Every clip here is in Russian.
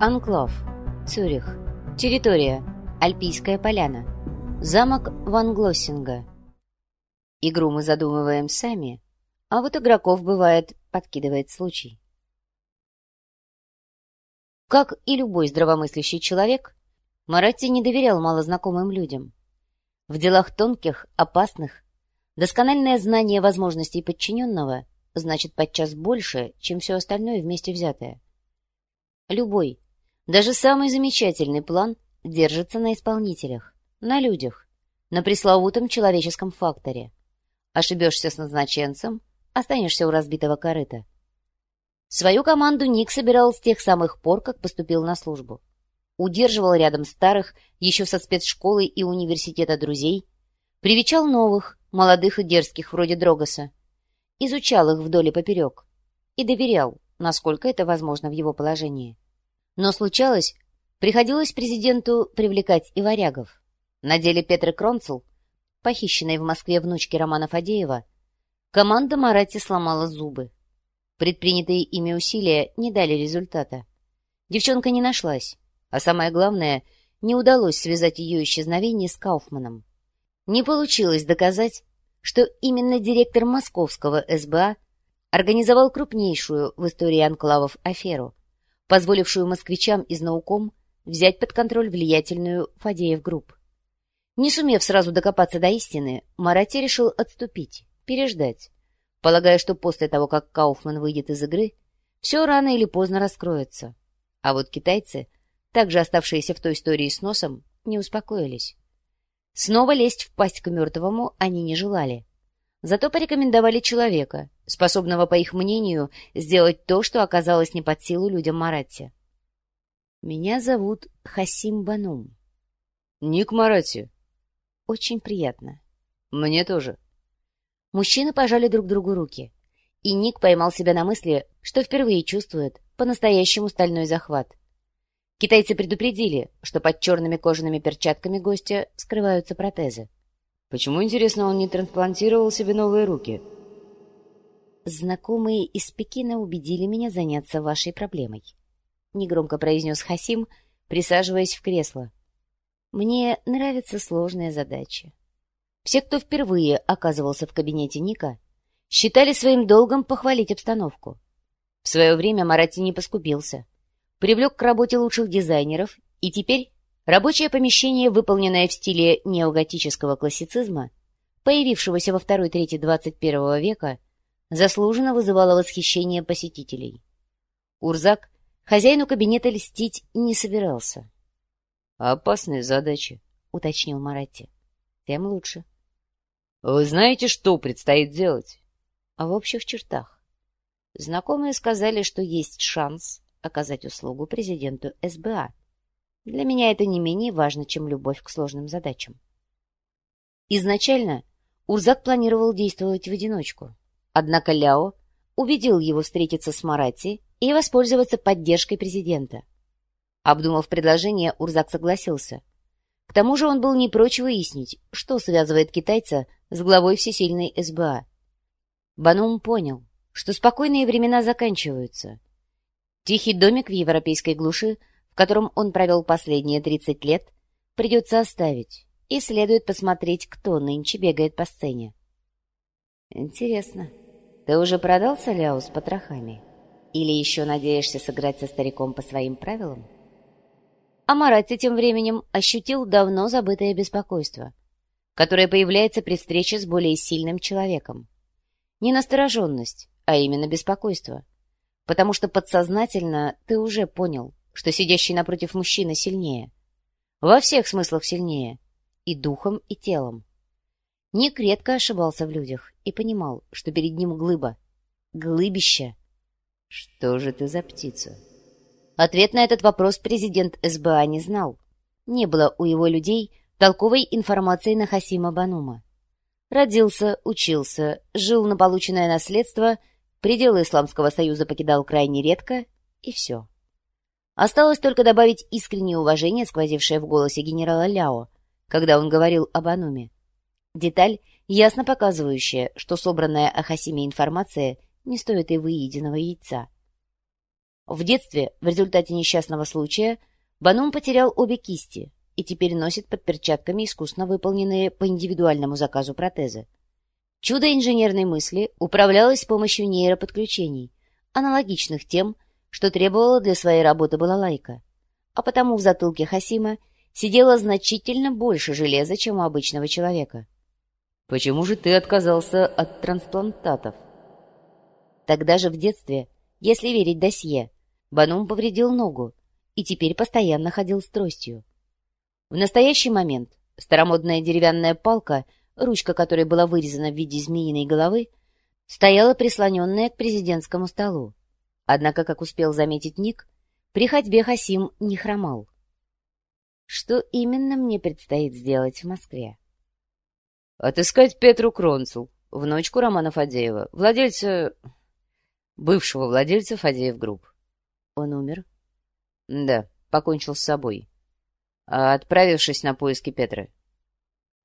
Анклав. Цюрих. Территория. Альпийская поляна. Замок Ван Глоссинга. Игру мы задумываем сами, а вот игроков, бывает, подкидывает случай. Как и любой здравомыслящий человек, Маратти не доверял малознакомым людям. В делах тонких, опасных, доскональное знание возможностей подчиненного значит подчас больше, чем все остальное вместе взятое. Любой, даже самый замечательный план держится на исполнителях, на людях, на пресловутом человеческом факторе. Ошибешься с назначенцем, останешься у разбитого корыта. Свою команду Ник собирал с тех самых пор, как поступил на службу удерживал рядом старых, еще со спецшколы и университета друзей, привечал новых, молодых и дерзких, вроде Дрогоса, изучал их вдоль и поперек и доверял, насколько это возможно в его положении. Но случалось, приходилось президенту привлекать и варягов. На деле Петры Кронцел, похищенной в Москве внучки Романа Фадеева, команда Марати сломала зубы. Предпринятые ими усилия не дали результата. Девчонка не нашлась, а самое главное, не удалось связать ее исчезновение с Кауфманом. Не получилось доказать, что именно директор московского СБА организовал крупнейшую в истории анклавов аферу, позволившую москвичам из науком взять под контроль влиятельную Фадеев групп. Не сумев сразу докопаться до истины, Марати решил отступить, переждать, полагая, что после того, как Кауфман выйдет из игры, все рано или поздно раскроется. А вот китайцы — также оставшиеся в той истории с носом, не успокоились. Снова лезть в пасть к мертвому они не желали. Зато порекомендовали человека, способного, по их мнению, сделать то, что оказалось не под силу людям Маратти. «Меня зовут Хасим Банум». «Ник Маратти». «Очень приятно». «Мне тоже». Мужчины пожали друг другу руки, и Ник поймал себя на мысли, что впервые чувствует по-настоящему стальной захват. Китайцы предупредили, что под черными кожаными перчатками гостя скрываются протезы. Почему, интересно, он не трансплантировал себе новые руки? Знакомые из Пекина убедили меня заняться вашей проблемой. Негромко произнес Хасим, присаживаясь в кресло. Мне нравятся сложные задачи. Все, кто впервые оказывался в кабинете Ника, считали своим долгом похвалить обстановку. В свое время Марати не поскупился — привлек к работе лучших дизайнеров, и теперь рабочее помещение, выполненное в стиле неоготического классицизма, появившегося во второй трети 21 века, заслуженно вызывало восхищение посетителей. Урзак хозяину кабинета льстить не собирался. — Опасные задачи, — уточнил Маратти. — Тем лучше. — Вы знаете, что предстоит делать? — В общих чертах. Знакомые сказали, что есть шанс оказать услугу президенту СБА. Для меня это не менее важно, чем любовь к сложным задачам. Изначально Урзак планировал действовать в одиночку. Однако Ляо убедил его встретиться с Марати и воспользоваться поддержкой президента. Обдумав предложение, Урзак согласился. К тому же он был не прочь выяснить, что связывает китайца с главой всесильной СБА. Банум понял, что спокойные времена заканчиваются, Тихий домик в европейской глуши, в котором он провел последние 30 лет, придется оставить, и следует посмотреть, кто нынче бегает по сцене. Интересно, ты уже продался Ляу с потрохами? Или еще надеешься сыграть со стариком по своим правилам? А тем временем ощутил давно забытое беспокойство, которое появляется при встрече с более сильным человеком. Не настороженность, а именно беспокойство — потому что подсознательно ты уже понял, что сидящий напротив мужчина сильнее. Во всех смыслах сильнее. И духом, и телом. Ник редко ошибался в людях и понимал, что перед ним глыба. Глыбище. Что же ты за птица? Ответ на этот вопрос президент СБА не знал. Не было у его людей толковой информации на Хасима Банума. Родился, учился, жил на полученное наследство — Пределы Исламского Союза покидал крайне редко, и все. Осталось только добавить искреннее уважение, сквозившее в голосе генерала Ляо, когда он говорил об Ануме. Деталь, ясно показывающая, что собранная о Хасиме информация не стоит и выеденного яйца. В детстве, в результате несчастного случая, Банум потерял обе кисти и теперь носит под перчатками искусно выполненные по индивидуальному заказу протезы. Чудо инженерной мысли управлялось с помощью нейроподключений, аналогичных тем, что требовала для своей работы балалайка, а потому в затылке Хасима сидело значительно больше железа, чем у обычного человека. «Почему же ты отказался от трансплантатов?» Тогда же в детстве, если верить досье, Банум повредил ногу и теперь постоянно ходил с тростью. В настоящий момент старомодная деревянная палка, ручка которой была вырезана в виде змеиной головы, стояла прислоненная к президентскому столу. Однако, как успел заметить Ник, при ходьбе Хасим не хромал. Что именно мне предстоит сделать в Москве? Отыскать Петру Кронцел, внучку Романа Фадеева, владельца... бывшего владельца Фадеев Групп. Он умер? Да, покончил с собой, отправившись на поиски Петры.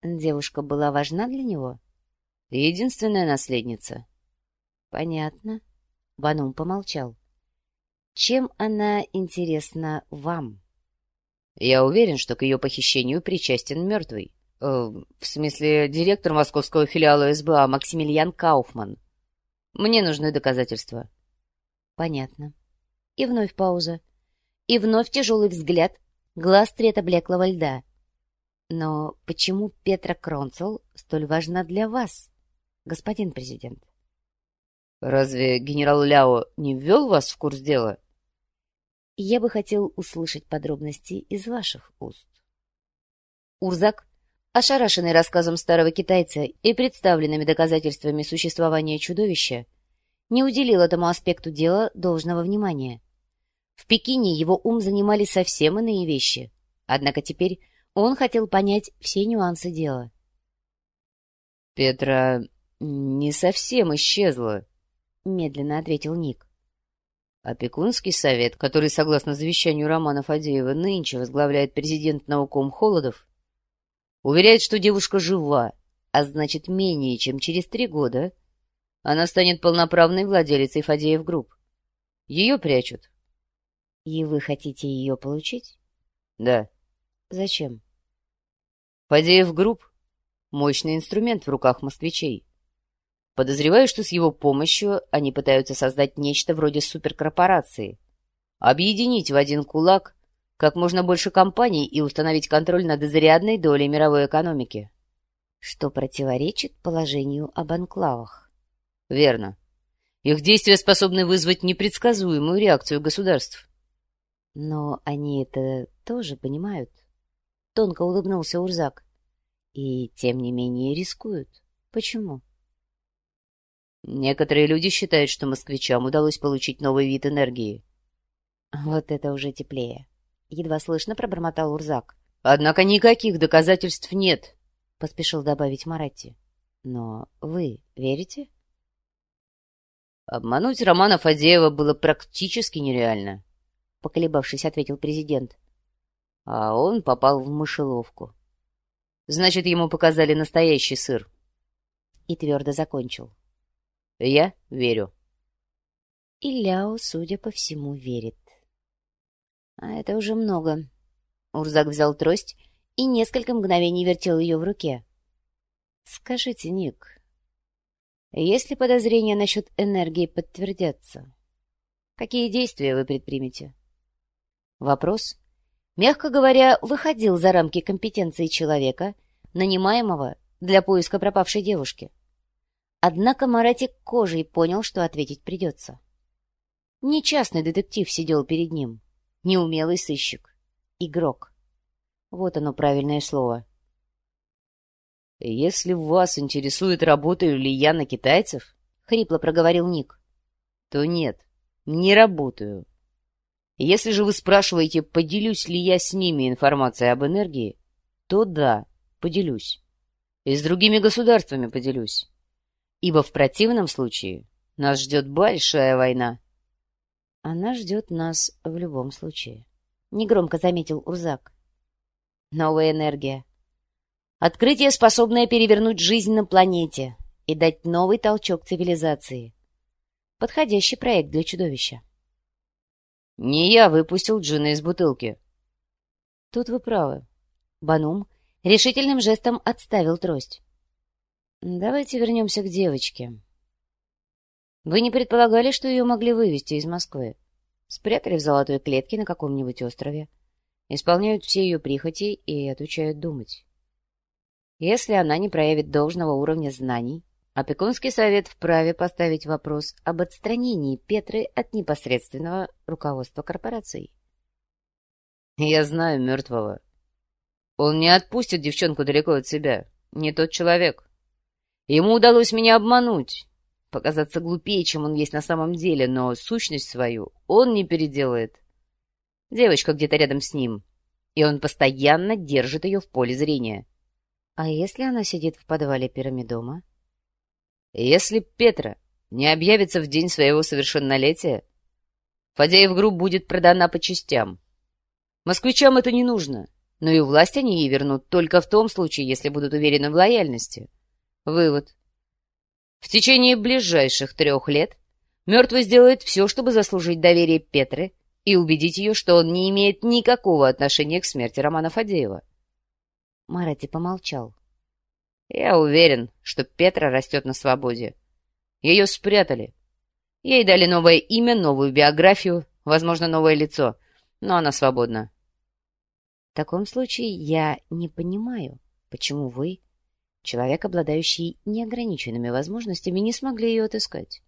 Девушка была важна для него? Единственная наследница. Понятно. Банум помолчал. Чем она интересна вам? Я уверен, что к ее похищению причастен мертвый. Э, в смысле, директор московского филиала СБА Максимилиан Кауфман. Мне нужны доказательства. Понятно. И вновь пауза. И вновь тяжелый взгляд, глаз цвета блеклого льда. Но почему Петра Кронцел столь важна для вас, господин президент? Разве генерал Ляо не ввел вас в курс дела? Я бы хотел услышать подробности из ваших уст. Урзак, ошарашенный рассказом старого китайца и представленными доказательствами существования чудовища, не уделил этому аспекту дела должного внимания. В Пекине его ум занимали совсем иные вещи, однако теперь он хотел понять все нюансы дела. «Петра не совсем исчезла», — медленно ответил Ник. Опекунский совет, который, согласно завещанию Романа Фадеева, нынче возглавляет президент науком Холодов, уверяет, что девушка жива, а значит, менее чем через три года она станет полноправной владелицей Фадеев Групп. Ее прячут, и вы хотите ее получить? Да. Зачем? Фадеев Групп — мощный инструмент в руках москвичей. Подозреваю, что с его помощью они пытаются создать нечто вроде суперкорпорации, объединить в один кулак как можно больше компаний и установить контроль над изрядной долей мировой экономики. Что противоречит положению об анклавах. Верно. Их действия способны вызвать непредсказуемую реакцию государств. Но они это тоже понимают. Тонко улыбнулся Урзак. И тем не менее рискуют. Почему? Некоторые люди считают, что москвичам удалось получить новый вид энергии. Вот это уже теплее. Едва слышно пробормотал Урзак. Однако никаких доказательств нет, поспешил добавить Маратти. Но вы верите? Обмануть Романа Фадеева было практически нереально поколебавшись, ответил президент. А он попал в мышеловку. Значит, ему показали настоящий сыр. И твердо закончил. Я верю. И Ляо, судя по всему, верит. А это уже много. Урзак взял трость и несколько мгновений вертел ее в руке. Скажите, Ник, если подозрения насчет энергии подтвердятся, какие действия вы предпримете? Вопрос, мягко говоря, выходил за рамки компетенции человека, нанимаемого для поиска пропавшей девушки. Однако Маратик кожей понял, что ответить придется. Не частный детектив сидел перед ним, неумелый сыщик, игрок. Вот оно правильное слово. «Если вас интересует, работаю ли я на китайцев, — хрипло проговорил Ник, — то нет, не работаю. Если же вы спрашиваете, поделюсь ли я с ними информацией об энергии, то да, поделюсь. И с другими государствами поделюсь. Ибо в противном случае нас ждет большая война. Она ждет нас в любом случае, — негромко заметил Урзак. Новая энергия. Открытие, способное перевернуть жизнь на планете и дать новый толчок цивилизации. Подходящий проект для чудовища. Не я выпустил джина из бутылки. Тут вы правы. Банум решительным жестом отставил трость. Давайте вернемся к девочке. Вы не предполагали, что ее могли вывести из Москвы? Спрятали в золотой клетке на каком-нибудь острове, исполняют все ее прихоти и отучают думать. Если она не проявит должного уровня знаний, опекунский совет вправе поставить вопрос об отстранении Петры от непосредственного руководства корпорацией. «Я знаю мертвого. Он не отпустит девчонку далеко от себя. Не тот человек. Ему удалось меня обмануть, показаться глупее, чем он есть на самом деле, но сущность свою он не переделает. Девочка где-то рядом с ним, и он постоянно держит ее в поле зрения. А если она сидит в подвале пирамидома? Если Петра не объявится в день своего совершеннолетия, Фадеев групп будет продана по частям. Москвичам это не нужно, но и власть они ей вернут только в том случае, если будут уверены в лояльности. Вывод. В течение ближайших трех лет мертвый сделает все, чтобы заслужить доверие Петры и убедить ее, что он не имеет никакого отношения к смерти Романа Фадеева. Марати помолчал. Я уверен, что Петра растет на свободе. Ее спрятали. Ей дали новое имя, новую биографию, возможно, новое лицо, но она свободна. В таком случае я не понимаю, почему вы человек, обладающий неограниченными возможностями, не смогли ее отыскать.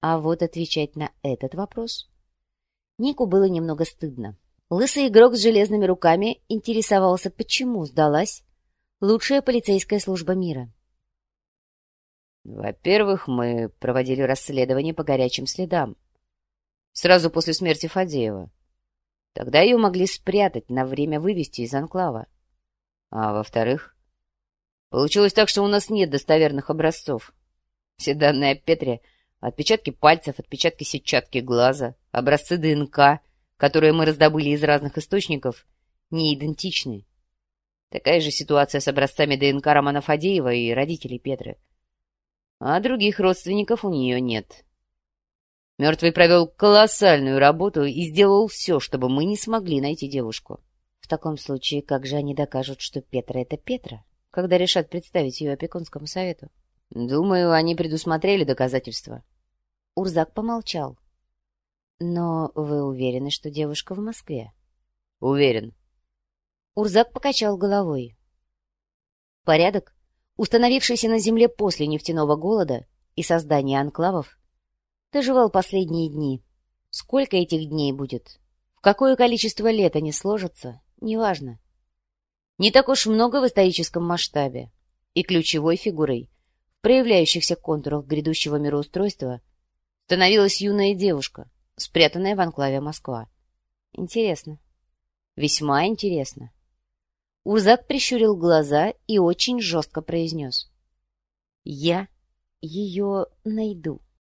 А вот отвечать на этот вопрос Нику было немного стыдно. Лысый игрок с железными руками интересовался, почему сдалась лучшая полицейская служба мира. Во-первых, мы проводили расследование по горячим следам. Сразу после смерти Фадеева. Тогда ее могли спрятать, на время вывести из анклава. А во-вторых, Получилось так, что у нас нет достоверных образцов. Все данные о Петре — отпечатки пальцев, отпечатки сетчатки глаза, образцы ДНК, которые мы раздобыли из разных источников, не идентичны. Такая же ситуация с образцами ДНК Романа Фадеева и родителей Петры. А других родственников у нее нет. Мертвый провел колоссальную работу и сделал все, чтобы мы не смогли найти девушку. В таком случае, как же они докажут, что Петра — это Петра? Когда решат представить ее опекунскому совету. Думаю, они предусмотрели доказательства. Урзак помолчал. Но вы уверены, что девушка в Москве? Уверен. Урзак покачал головой. Порядок, установившийся на земле после нефтяного голода и создания анклавов, доживал последние дни. Сколько этих дней будет? В какое количество лет они сложатся? Неважно не так уж много в историческом масштабе, и ключевой фигурой в проявляющихся контурах грядущего мироустройства становилась юная девушка, спрятанная в анклаве Москва. Интересно. Весьма интересно. Урзак прищурил глаза и очень жестко произнес. «Я ее найду».